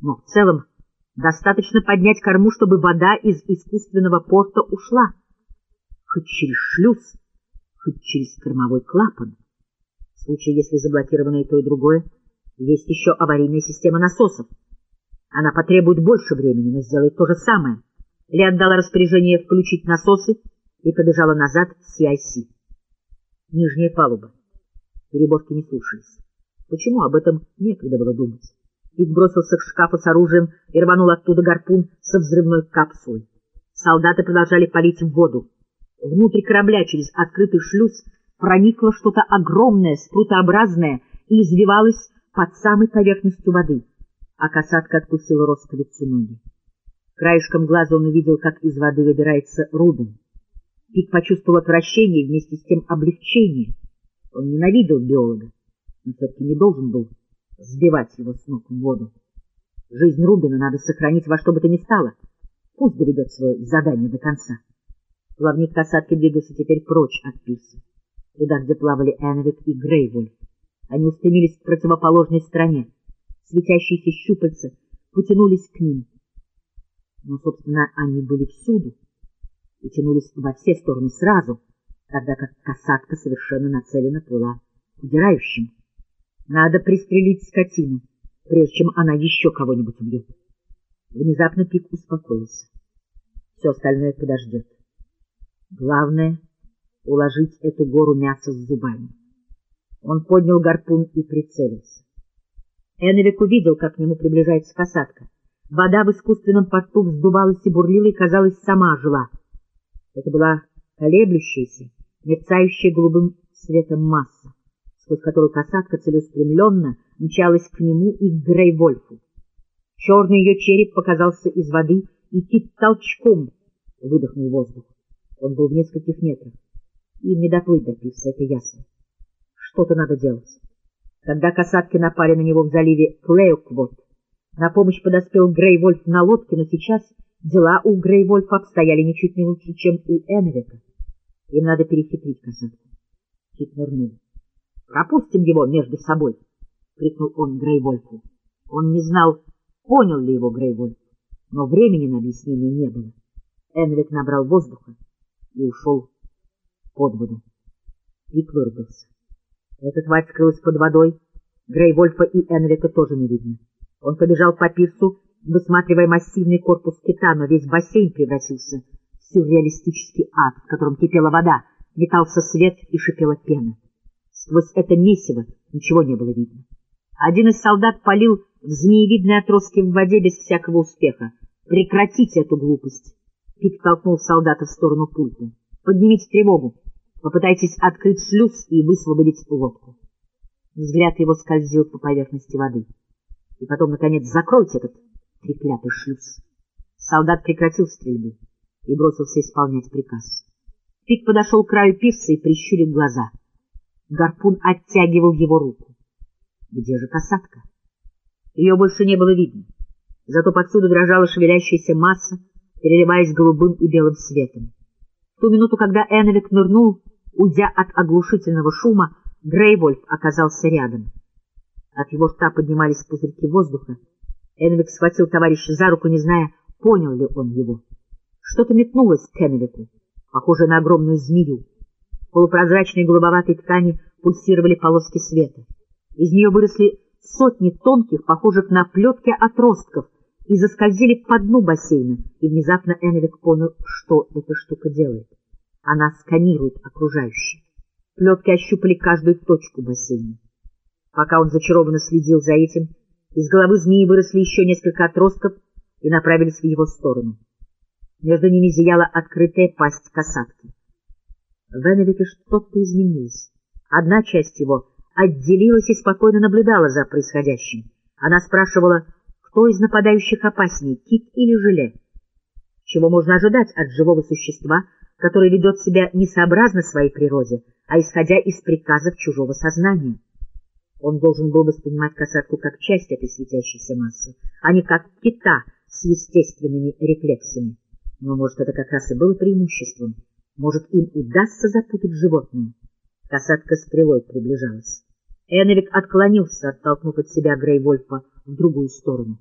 Но в целом достаточно поднять корму, чтобы вода из искусственного порта ушла, хоть через шлюз, хоть через кормовой клапан. В случае, если заблокировано и то, и другое, есть еще аварийная система насосов. Она потребует больше времени, но сделает то же самое. Ли отдала распоряжение включить насосы и побежала назад в CIC. Нижняя палуба. Переборки не слушались. Почему об этом некогда было думать? Пик бросился к шкафу с оружием и рванул оттуда гарпун со взрывной капсулой. Солдаты продолжали палить в воду. Внутрь корабля через открытый шлюз проникло что-то огромное, спрутообразное и извивалось под самой поверхностью воды, а касатка откусила росковицу ноги. Краешком глаза он увидел, как из воды выбирается Рубин. Пик почувствовал отвращение вместе с тем облегчение. Он ненавидел биолога, но все-таки не должен был сбивать его с ног в воду. Жизнь Рубина надо сохранить во что бы то ни стало. Пусть доведет свое задание до конца. Плавник касатки двигался теперь прочь от пирса, туда, где плавали Энвик и Грейвольф. Они устремились к противоположной стороне. Светящиеся щупальца потянулись к ним. Но, собственно, они были всюду и тянулись во все стороны сразу, тогда как касатка совершенно нацелена плыла удирающим. Надо пристрелить скотину, прежде чем она еще кого-нибудь убьет. Внезапно Пик успокоился. Все остальное подождет. Главное — уложить эту гору мяса с зубами. Он поднял гарпун и прицелился. Эннвик увидел, как к нему приближается касатка. Вода в искусственном порту вздувалась и бурлила, и, казалось, сама жила. Это была колеблющаяся, мерцающая голубым цветом масса сквозь которую касатка целеустремленно мчалась к нему и к Грейвольфу. Черный ее череп показался из воды, и кит толчком выдохнул воздух. Он был в нескольких метрах. И не доплыть до пивса, это ясно. Что-то надо делать. Когда касатки напали на него в заливе Клеоквот, на помощь подоспел Грейвольф на лодке, но сейчас дела у Грейвольфа обстояли ничуть не лучше, чем у Энвика. Им надо перехитрить касатку. Кит нырнул. Пропустим его между собой, — крикнул он Грейвольфу. Он не знал, понял ли его Грейвольф, но времени на объяснение не было. Энвик набрал воздуха и ушел под воду. Пик выругался. Эта тварь скрылась под водой. Грейвольфа и Энвика тоже не видно. Он побежал по пирсу, высматривая массивный корпус кита, но весь бассейн превратился в сюрреалистический ад, в котором кипела вода, метался свет и шипела пена. Сквозь это месиво ничего не было видно. Один из солдат полил в змеевидные отростки в воде без всякого успеха. «Прекратите эту глупость!» Пик толкнул солдата в сторону пульта. «Поднимите тревогу. Попытайтесь открыть шлюз и высвободить лодку». Взгляд его скользил по поверхности воды. И потом, наконец, закройте этот треклятый шлюз. Солдат прекратил стрельбу и бросился исполнять приказ. Пик подошел к краю пирса и прищурил глаза — Гарпун оттягивал его руку. Где же касатка? Ее больше не было видно. Зато подсюда дрожала шевелящаяся масса, переливаясь голубым и белым светом. В ту минуту, когда Эннвик нырнул, уйдя от оглушительного шума, Грейвольф оказался рядом. От его рта поднимались пузырьки воздуха. Энвик схватил товарища за руку, не зная, понял ли он его. Что-то метнулось к Энвику, похожее на огромную змею полупрозрачной голубоватой ткани пульсировали полоски света. Из нее выросли сотни тонких, похожих на плетки отростков, и заскользили по дну бассейна, и внезапно Энвик понял, что эта штука делает. Она сканирует окружающее. Плетки ощупали каждую точку бассейна. Пока он зачарованно следил за этим, из головы змеи выросли еще несколько отростков и направились в его сторону. Между ними зияла открытая пасть касатки. В Эннвике что-то изменилось. Одна часть его отделилась и спокойно наблюдала за происходящим. Она спрашивала, кто из нападающих опаснее, кит или желе? Чего можно ожидать от живого существа, которое ведет себя не сообразно своей природе, а исходя из приказов чужого сознания? Он должен был воспринимать касатку как часть этой светящейся массы, а не как кита с естественными рефлексами. Но, может, это как раз и было преимуществом — может, им удастся запутать животное? Касатка стрелой приближалась. Эннвик отклонился, оттолкнув от себя Грейвольфа в другую сторону.